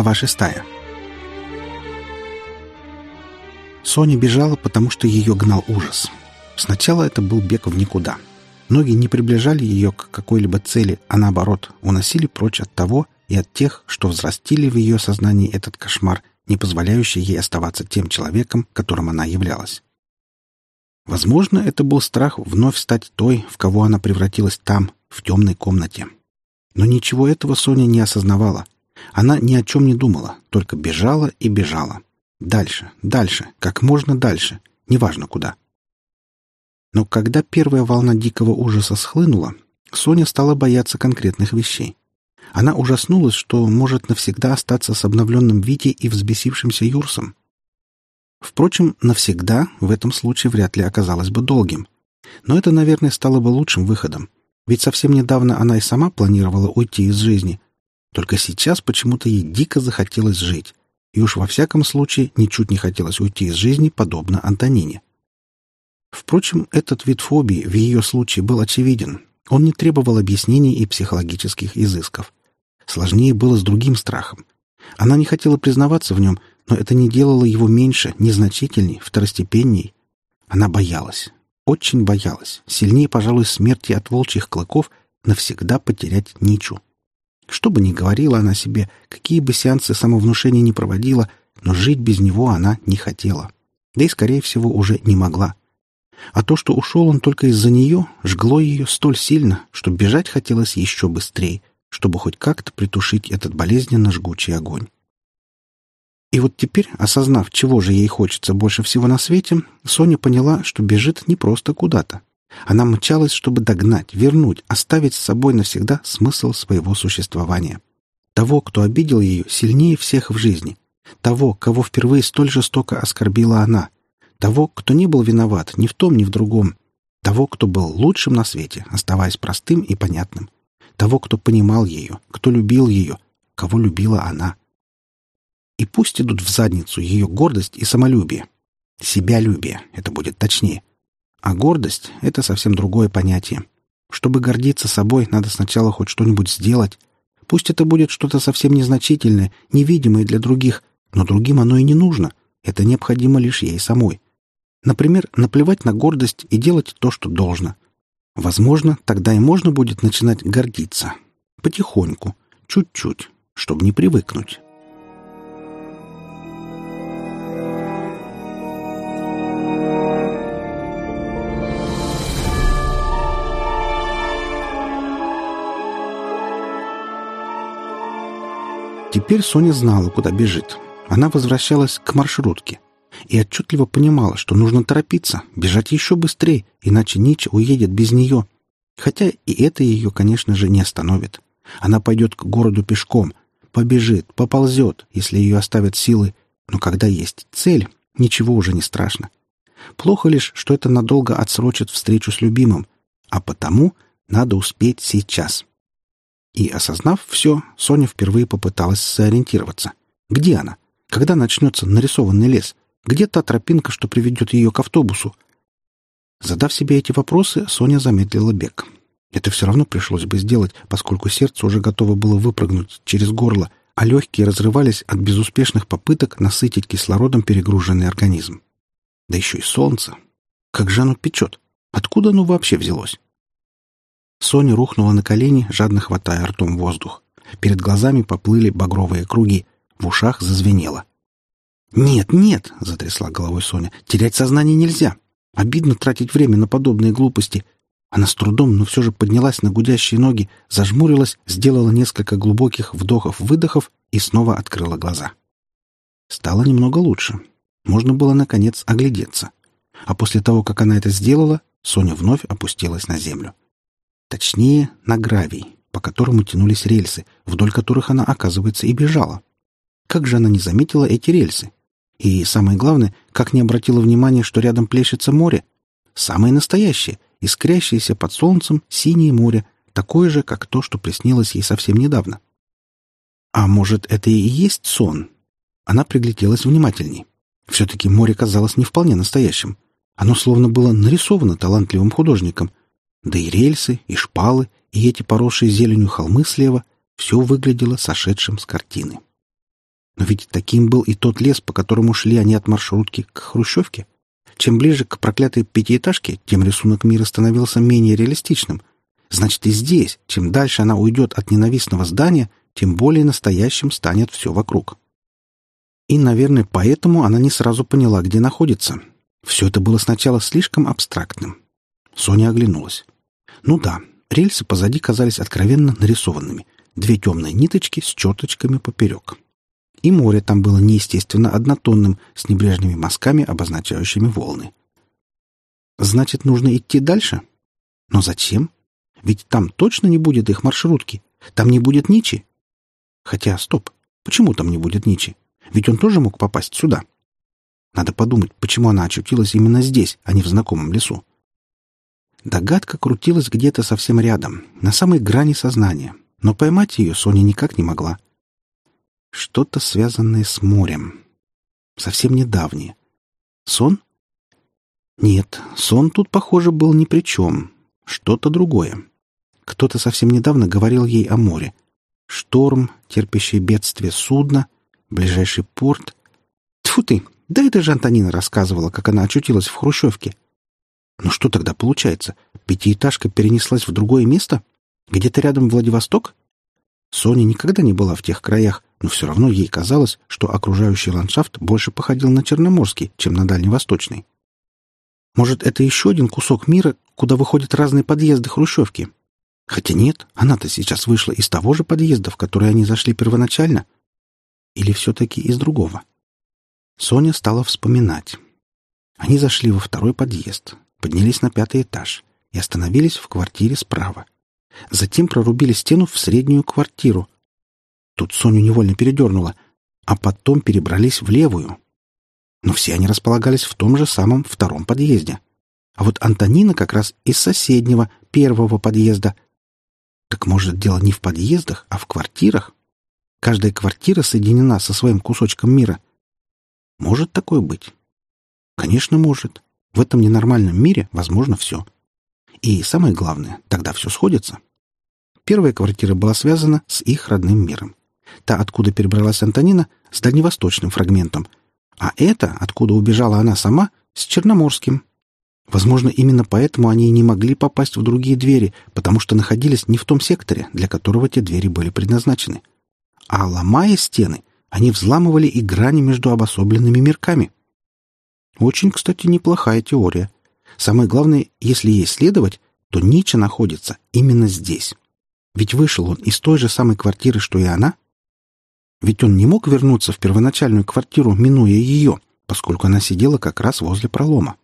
Глава шестая. Соня бежала, потому что ее гнал ужас. Сначала это был бег в никуда. Ноги не приближали ее к какой-либо цели, а наоборот, уносили прочь от того и от тех, что взрастили в ее сознании этот кошмар, не позволяющий ей оставаться тем человеком, которым она являлась. Возможно, это был страх вновь стать той, в кого она превратилась там, в темной комнате. Но ничего этого Соня не осознавала. Она ни о чем не думала, только бежала и бежала. Дальше, дальше, как можно дальше, неважно куда. Но когда первая волна дикого ужаса схлынула, Соня стала бояться конкретных вещей. Она ужаснулась, что может навсегда остаться с обновленным Витей и взбесившимся Юрсом. Впрочем, навсегда в этом случае вряд ли оказалось бы долгим. Но это, наверное, стало бы лучшим выходом. Ведь совсем недавно она и сама планировала уйти из жизни. Только сейчас почему-то ей дико захотелось жить. И уж во всяком случае ничуть не хотелось уйти из жизни, подобно Антонине. Впрочем, этот вид фобии в ее случае был очевиден. Он не требовал объяснений и психологических изысков. Сложнее было с другим страхом. Она не хотела признаваться в нем, но это не делало его меньше, незначительней, второстепенней. Она боялась, очень боялась, сильнее, пожалуй, смерти от волчьих клыков, навсегда потерять Ничу. Что бы ни говорила она себе, какие бы сеансы самовнушения не проводила, но жить без него она не хотела. Да и, скорее всего, уже не могла. А то, что ушел он только из-за нее, жгло ее столь сильно, что бежать хотелось еще быстрее, чтобы хоть как-то притушить этот болезненно жгучий огонь. И вот теперь, осознав, чего же ей хочется больше всего на свете, Соня поняла, что бежит не просто куда-то. Она мчалась, чтобы догнать, вернуть, оставить с собой навсегда смысл своего существования. Того, кто обидел ее сильнее всех в жизни. Того, кого впервые столь жестоко оскорбила она. Того, кто не был виноват ни в том, ни в другом. Того, кто был лучшим на свете, оставаясь простым и понятным. Того, кто понимал ее, кто любил ее, кого любила она. И пусть идут в задницу ее гордость и самолюбие. Себялюбие, это будет точнее. А гордость — это совсем другое понятие. Чтобы гордиться собой, надо сначала хоть что-нибудь сделать. Пусть это будет что-то совсем незначительное, невидимое для других, но другим оно и не нужно. Это необходимо лишь ей самой. Например, наплевать на гордость и делать то, что должно. Возможно, тогда и можно будет начинать гордиться. Потихоньку, чуть-чуть, чтобы не привыкнуть. Теперь Соня знала, куда бежит. Она возвращалась к маршрутке и отчетливо понимала, что нужно торопиться, бежать еще быстрее, иначе Нич уедет без нее. Хотя и это ее, конечно же, не остановит. Она пойдет к городу пешком, побежит, поползет, если ее оставят силы, но когда есть цель, ничего уже не страшно. Плохо лишь, что это надолго отсрочит встречу с любимым, а потому надо успеть сейчас. И, осознав все, Соня впервые попыталась сориентироваться. Где она? Когда начнется нарисованный лес? Где та тропинка, что приведет ее к автобусу? Задав себе эти вопросы, Соня замедлила бег. Это все равно пришлось бы сделать, поскольку сердце уже готово было выпрыгнуть через горло, а легкие разрывались от безуспешных попыток насытить кислородом перегруженный организм. Да еще и солнце. Как же оно печет? Откуда оно вообще взялось? Соня рухнула на колени, жадно хватая ртом воздух. Перед глазами поплыли багровые круги, в ушах зазвенело. «Нет, нет!» — затрясла головой Соня. «Терять сознание нельзя. Обидно тратить время на подобные глупости». Она с трудом, но все же поднялась на гудящие ноги, зажмурилась, сделала несколько глубоких вдохов-выдохов и снова открыла глаза. Стало немного лучше. Можно было, наконец, оглядеться. А после того, как она это сделала, Соня вновь опустилась на землю. Точнее, на гравий, по которому тянулись рельсы, вдоль которых она, оказывается, и бежала. Как же она не заметила эти рельсы? И самое главное, как не обратила внимания, что рядом плещется море. Самое настоящее, искрящееся под солнцем синее море, такое же, как то, что приснилось ей совсем недавно. А может, это и есть сон? Она пригляделась внимательней. Все-таки море казалось не вполне настоящим. Оно словно было нарисовано талантливым художником, да и рельсы, и шпалы, и эти поросшие зеленью холмы слева — все выглядело сошедшим с картины. Но ведь таким был и тот лес, по которому шли они от маршрутки к Хрущевке. Чем ближе к проклятой пятиэтажке, тем рисунок мира становился менее реалистичным. Значит, и здесь, чем дальше она уйдет от ненавистного здания, тем более настоящим станет все вокруг. И, наверное, поэтому она не сразу поняла, где находится. Все это было сначала слишком абстрактным. Соня оглянулась. Ну да, рельсы позади казались откровенно нарисованными. Две темные ниточки с черточками поперек. И море там было неестественно однотонным, с небрежными мазками, обозначающими волны. Значит, нужно идти дальше? Но зачем? Ведь там точно не будет их маршрутки. Там не будет Ничи. Хотя, стоп, почему там не будет Ничи? Ведь он тоже мог попасть сюда. Надо подумать, почему она очутилась именно здесь, а не в знакомом лесу. Догадка крутилась где-то совсем рядом, на самой грани сознания, но поймать ее Соня никак не могла. Что-то связанное с морем. Совсем недавнее. Сон? Нет, сон тут, похоже, был ни при чем. Что-то другое. Кто-то совсем недавно говорил ей о море. Шторм, терпящий бедствие судно — Ближайший порт? Тьфу ты! Да это же Антонина рассказывала, как она очутилась в Хрущевке. Ну что тогда получается? Пятиэтажка перенеслась в другое место? Где-то рядом Владивосток? Соня никогда не была в тех краях, но все равно ей казалось, что окружающий ландшафт больше походил на Черноморский, чем на Дальневосточный. Может, это еще один кусок мира, куда выходят разные подъезды Хрущевки? Хотя нет, она-то сейчас вышла из того же подъезда, в который они зашли первоначально — или все-таки из другого? Соня стала вспоминать. Они зашли во второй подъезд, поднялись на пятый этаж и остановились в квартире справа. Затем прорубили стену в среднюю квартиру. Тут Соню невольно передернула, а потом перебрались в левую. Но все они располагались в том же самом втором подъезде. А вот Антонина как раз из соседнего, первого подъезда. Так может, дело не в подъездах, а в квартирах? Каждая квартира соединена со своим кусочком мира. Может такое быть? Конечно, может. В этом ненормальном мире возможно все. И самое главное, тогда все сходится. Первая квартира была связана с их родным миром. Та, откуда перебралась Антонина, с дальневосточным фрагментом. А эта, откуда убежала она сама, с черноморским. Возможно, именно поэтому они не могли попасть в другие двери, потому что находились не в том секторе, для которого те двери были предназначены а ломая стены, они взламывали и грани между обособленными мирками. Очень, кстати, неплохая теория. Самое главное, если ей следовать, то Нича находится именно здесь. Ведь вышел он из той же самой квартиры, что и она. Ведь он не мог вернуться в первоначальную квартиру, минуя ее, поскольку она сидела как раз возле пролома.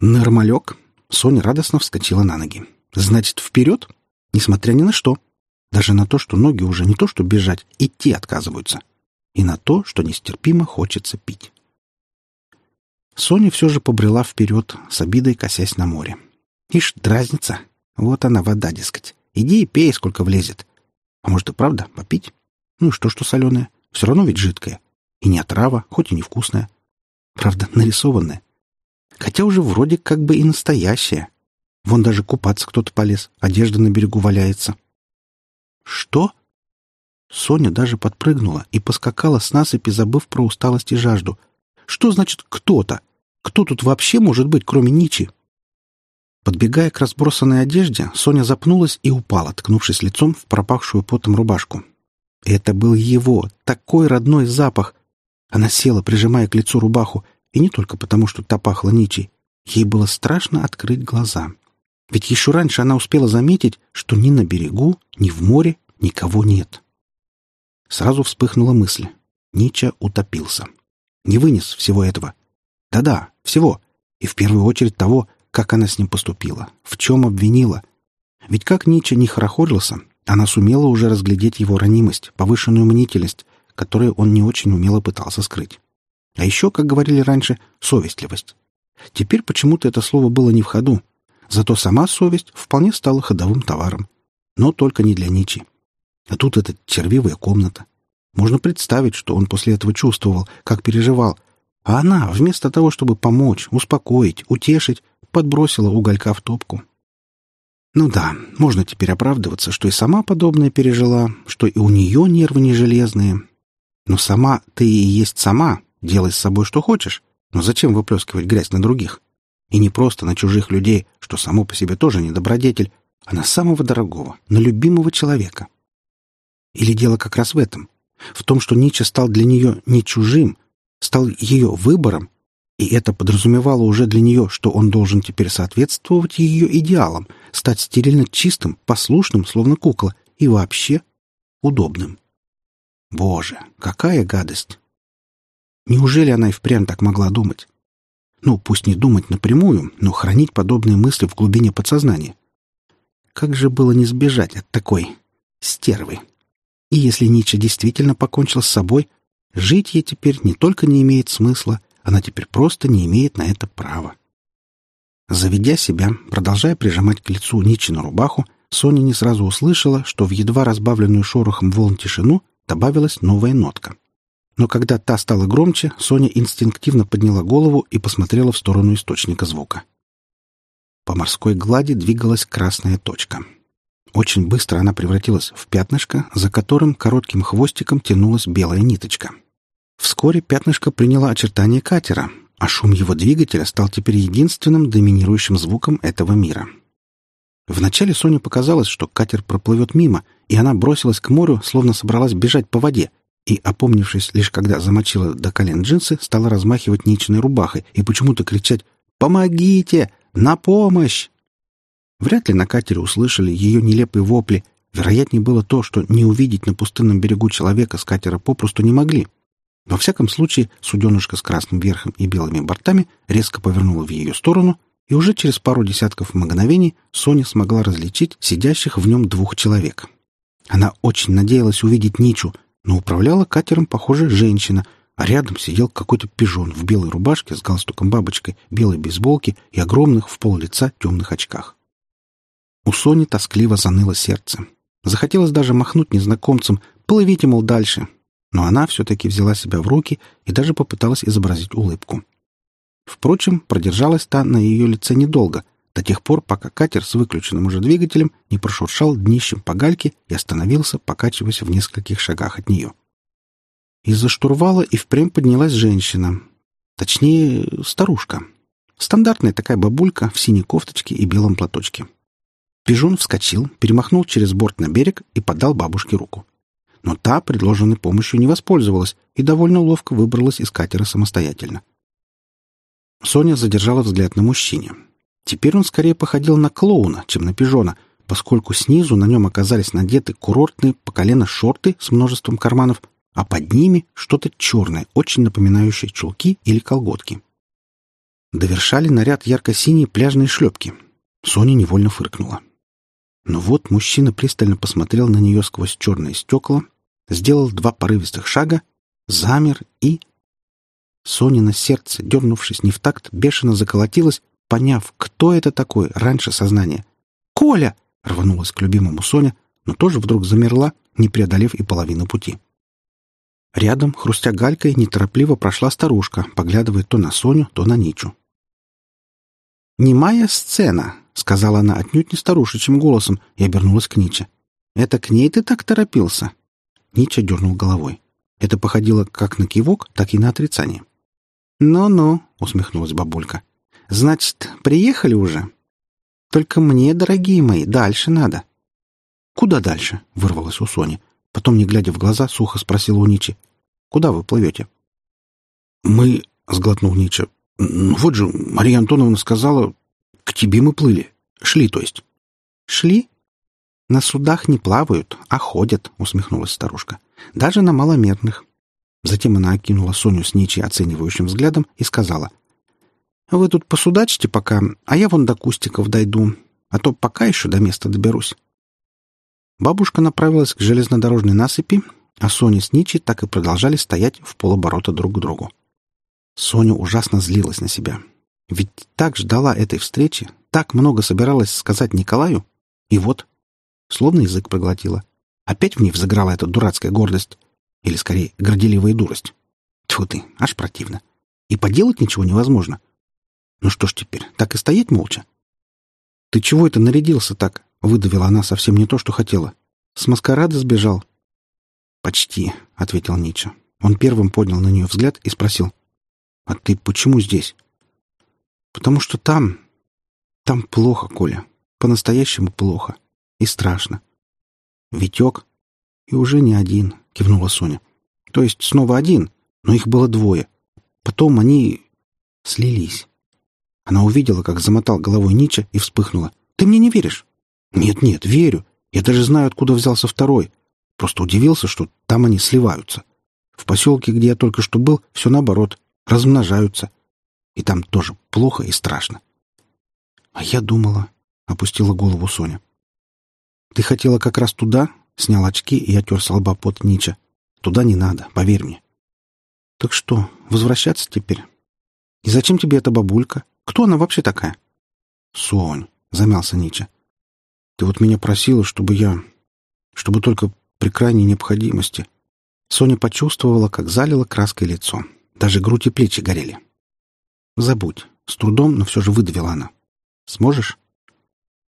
«Нормалек!» Соня радостно вскочила на ноги. «Значит, вперед? Несмотря ни на что!» Даже на то, что ноги уже не то что бежать, идти отказываются. И на то, что нестерпимо хочется пить. Соня все же побрела вперед, с обидой косясь на море. Ишь, дразнится. Вот она, вода, дескать. Иди и пей, сколько влезет. А может и правда попить? Ну и что, что соленое? Все равно ведь жидкое. И не отрава, хоть и невкусная. Правда, нарисованная. Хотя уже вроде как бы и настоящая. Вон даже купаться кто-то полез, одежда на берегу валяется. «Что?» Соня даже подпрыгнула и поскакала с насыпи, забыв про усталость и жажду. «Что значит «кто-то»? Кто тут вообще может быть, кроме Ничи?» Подбегая к разбросанной одежде, Соня запнулась и упала, ткнувшись лицом в пропахшую потом рубашку. Это был его, такой родной запах. Она села, прижимая к лицу рубаху, и не только потому, что та пахла Ничей. Ей было страшно открыть глаза. Ведь еще раньше она успела заметить, что ни на берегу, ни в море никого нет. Сразу вспыхнула мысль. Нича утопился. Не вынес всего этого. Да-да, всего. И в первую очередь того, как она с ним поступила, в чем обвинила. Ведь как Нича не хорохорился, она сумела уже разглядеть его ранимость, повышенную мнительность, которую он не очень умело пытался скрыть. А еще, как говорили раньше, совестливость. Теперь почему-то это слово было не в ходу, Зато сама совесть вполне стала ходовым товаром. Но только не для Ничи. А тут эта червивая комната. Можно представить, что он после этого чувствовал, как переживал. А она, вместо того, чтобы помочь, успокоить, утешить, подбросила уголька в топку. Ну да, можно теперь оправдываться, что и сама подобное пережила, что и у нее нервы не железные. Но сама ты и есть сама, делай с собой что хочешь. Но зачем выплескивать грязь на других? И не просто на чужих людей, что само по себе тоже не добродетель, а на самого дорогого, на любимого человека. Или дело как раз в этом? В том, что Ницше стал для нее не чужим, стал ее выбором, и это подразумевало уже для нее, что он должен теперь соответствовать ее идеалам, стать стерильно чистым, послушным, словно кукла, и вообще удобным. Боже, какая гадость! Неужели она и впрямь так могла думать? Ну, пусть не думать напрямую, но хранить подобные мысли в глубине подсознания. Как же было не сбежать от такой стервы? И если Ницше действительно покончил с собой, жить ей теперь не только не имеет смысла, она теперь просто не имеет на это права. Заведя себя, продолжая прижимать к лицу Ничину рубаху, Соня не сразу услышала, что в едва разбавленную шорохом волн тишину добавилась новая нотка. Но когда та стала громче, Соня инстинктивно подняла голову и посмотрела в сторону источника звука. По морской глади двигалась красная точка. Очень быстро она превратилась в пятнышко, за которым коротким хвостиком тянулась белая ниточка. Вскоре пятнышко приняло очертания катера, а шум его двигателя стал теперь единственным доминирующим звуком этого мира. Вначале Соне показалось, что катер проплывет мимо, и она бросилась к морю, словно собралась бежать по воде, и, опомнившись лишь когда замочила до колен джинсы, стала размахивать ничной рубахой и почему-то кричать «Помогите! На помощь!» Вряд ли на катере услышали ее нелепые вопли. Вероятнее было то, что не увидеть на пустынном берегу человека с катера попросту не могли. Во всяком случае, суденышко с красным верхом и белыми бортами резко повернуло в ее сторону, и уже через пару десятков мгновений Соня смогла различить сидящих в нем двух человек. Она очень надеялась увидеть Ничу, но управляла катером, похоже, женщина, а рядом сидел какой-то пижон в белой рубашке с галстуком-бабочкой, белой бейсболке и огромных в пол лица темных очках. У Сони тоскливо заныло сердце. Захотелось даже махнуть незнакомцам «Плывите, мол, дальше!» Но она все-таки взяла себя в руки и даже попыталась изобразить улыбку. Впрочем, продержалась та на ее лице недолго, до тех пор, пока катер с выключенным уже двигателем не прошуршал днищем по гальке и остановился, покачиваясь в нескольких шагах от нее. Из-за штурвала и впрямь поднялась женщина. Точнее, старушка. Стандартная такая бабулька в синей кофточке и белом платочке. Пижон вскочил, перемахнул через борт на берег и подал бабушке руку. Но та предложенной помощью не воспользовалась и довольно ловко выбралась из катера самостоятельно. Соня задержала взгляд на мужчине. Теперь он скорее походил на клоуна, чем на пижона, поскольку снизу на нем оказались надеты курортные по колено шорты с множеством карманов, а под ними что-то черное, очень напоминающее чулки или колготки. Довершали наряд ярко-синие пляжные шлепки. Соня невольно фыркнула. Но вот мужчина пристально посмотрел на нее сквозь черные стекла, сделал два порывистых шага, замер и... Сонина сердце, дернувшись не в такт, бешено заколотилось, поняв, кто это такой раньше сознания. «Коля!» — рванулась к любимому Соня, но тоже вдруг замерла, не преодолев и половину пути. Рядом, хрустя галькой, неторопливо прошла старушка, поглядывая то на Соню, то на Ничу. «Немая сцена!» — сказала она отнюдь не старушечьим голосом и обернулась к Ниче. «Это к ней ты так торопился?» Нича дернул головой. Это походило как на кивок, так и на отрицание. «Ну-ну», — усмехнулась бабулька. «Значит, приехали уже? Только мне, дорогие мои, дальше надо». «Куда дальше?» — вырвалась у Сони. Потом, не глядя в глаза, сухо спросила у Ничи. «Куда вы плывете?» «Мы...» — сглотнул Нича. «Вот же, Мария Антоновна сказала, к тебе мы плыли. Шли, то есть. Шли? На судах не плавают, а ходят, усмехнулась старушка. Даже на маломерных. Затем она окинула Соню с ничей оценивающим взглядом и сказала. «Вы тут посудачьте пока, а я вон до кустиков дойду, а то пока еще до места доберусь». Бабушка направилась к железнодорожной насыпи, а Соня с Ничей так и продолжали стоять в полоборота друг к другу. Соня ужасно злилась на себя. Ведь так ждала этой встречи, так много собиралась сказать Николаю. И вот, словно язык проглотила. Опять в ней взыграла эта дурацкая гордость. Или, скорее, горделивая дурость. Тьфу ты, аж противно. И поделать ничего невозможно. Ну что ж теперь, так и стоять молча? «Ты чего это нарядился так?» — выдавила она совсем не то, что хотела. «С маскарада сбежал?» «Почти», — ответил Нича. Он первым поднял на нее взгляд и спросил. «А ты почему здесь?» «Потому что там... Там плохо, Коля. По-настоящему плохо. И страшно. Витек. И уже не один, кивнула Соня. То есть снова один, но их было двое. Потом они слились. Она увидела, как замотал головой Нича и вспыхнула. «Ты мне не веришь?» «Нет-нет, верю. Я даже знаю, откуда взялся второй. Просто удивился, что там они сливаются. В поселке, где я только что был, все наоборот. Размножаются. И там тоже плохо и страшно. А я думала, — опустила голову Соня. Ты хотела как раз туда? Снял очки и отер с лба под Нича. Туда не надо, поверь мне. Так что, возвращаться теперь? И зачем тебе эта бабулька? Кто она вообще такая? Сонь, замялся Нича. Ты вот меня просила, чтобы я... чтобы только при крайней необходимости. Соня почувствовала, как залило краской лицо. Даже грудь и плечи горели. «Забудь». С трудом, но все же выдавила она. «Сможешь?»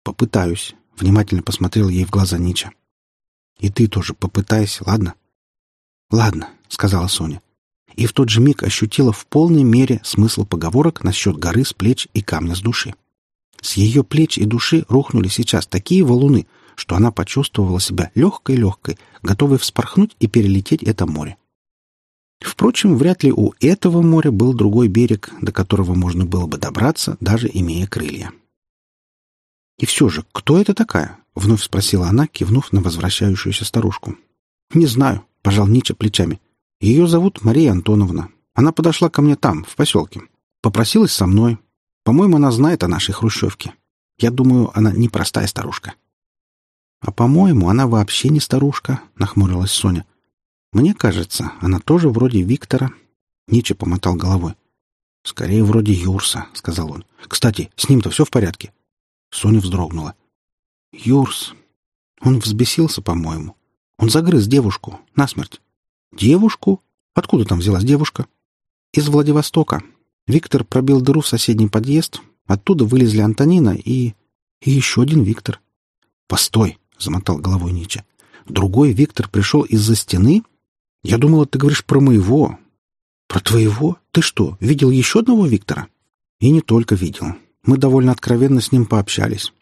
«Попытаюсь», — внимательно посмотрел ей в глаза Нича. «И ты тоже попытайся, ладно?» «Ладно», — сказала Соня. И в тот же миг ощутила в полной мере смысл поговорок насчет горы с плеч и камня с души. С ее плеч и души рухнули сейчас такие валуны, что она почувствовала себя легкой-легкой, готовой вспорхнуть и перелететь это море. Впрочем, вряд ли у этого моря был другой берег, до которого можно было бы добраться, даже имея крылья. «И все же, кто это такая?» — вновь спросила она, кивнув на возвращающуюся старушку. «Не знаю», — пожал Нича плечами. «Ее зовут Мария Антоновна. Она подошла ко мне там, в поселке. Попросилась со мной. По-моему, она знает о нашей хрущевке. Я думаю, она непростая старушка». «А, по-моему, она вообще не старушка», — нахмурилась Соня. «Мне кажется, она тоже вроде Виктора». Ниче помотал головой. «Скорее, вроде Юрса», — сказал он. «Кстати, с ним-то все в порядке?» Соня вздрогнула. «Юрс. Он взбесился, по-моему. Он загрыз девушку. Насмерть». «Девушку? Откуда там взялась девушка?» «Из Владивостока. Виктор пробил дыру в соседний подъезд. Оттуда вылезли Антонина и... и еще один Виктор». «Постой!» — замотал головой Нича. «Другой Виктор пришел из-за стены я думала, ты говоришь про моего. Про твоего? Ты что, видел еще одного Виктора? И не только видел. Мы довольно откровенно с ним пообщались.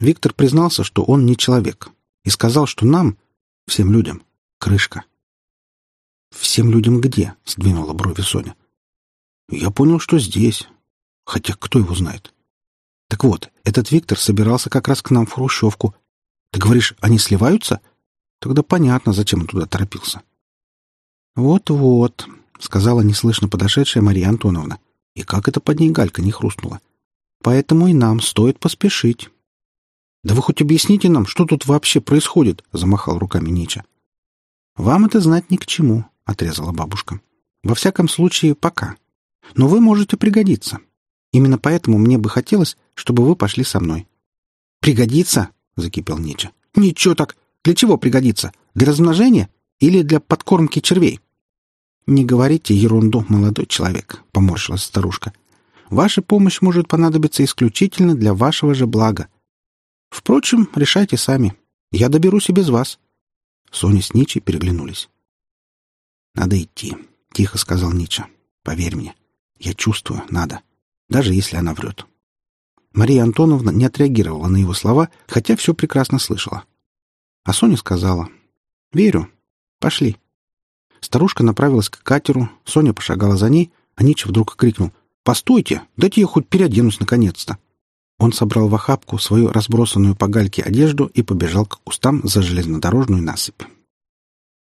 Виктор признался, что он не человек. И сказал, что нам, всем людям, крышка. «Всем людям где?» — сдвинула брови Соня. «Я понял, что здесь. Хотя кто его знает?» «Так вот, этот Виктор собирался как раз к нам в Хрущевку. Ты говоришь, они сливаются? Тогда понятно, зачем он туда торопился». «Вот-вот», — сказала неслышно подошедшая Мария Антоновна. И как это под ней галька не хрустнула. «Поэтому и нам стоит поспешить». «Да вы хоть объясните нам, что тут вообще происходит?» — замахал руками Нича. «Вам это знать ни к чему», — отрезала бабушка. «Во всяком случае, пока. Но вы можете пригодиться. Именно поэтому мне бы хотелось, чтобы вы пошли со мной». «Пригодится?» — закипел Нича. «Ничего так! Для чего пригодится? Для размножения? Или для подкормки червей?» «Не говорите ерунду, молодой человек», — поморщилась старушка. «Ваша помощь может понадобиться исключительно для вашего же блага. Впрочем, решайте сами. Я доберусь и без вас». Соня с Ничей переглянулись. «Надо идти», — тихо сказал Нича. «Поверь мне, я чувствую, надо, даже если она врет». Мария Антоновна не отреагировала на его слова, хотя все прекрасно слышала. А Соня сказала, «Верю, Пошли. Старушка направилась к катеру, Соня пошагала за ней, а Нича вдруг крикнул «Постойте! Дайте я хоть переоденусь наконец-то!» Он собрал в охапку свою разбросанную по гальке одежду и побежал к кустам за железнодорожную насыпь.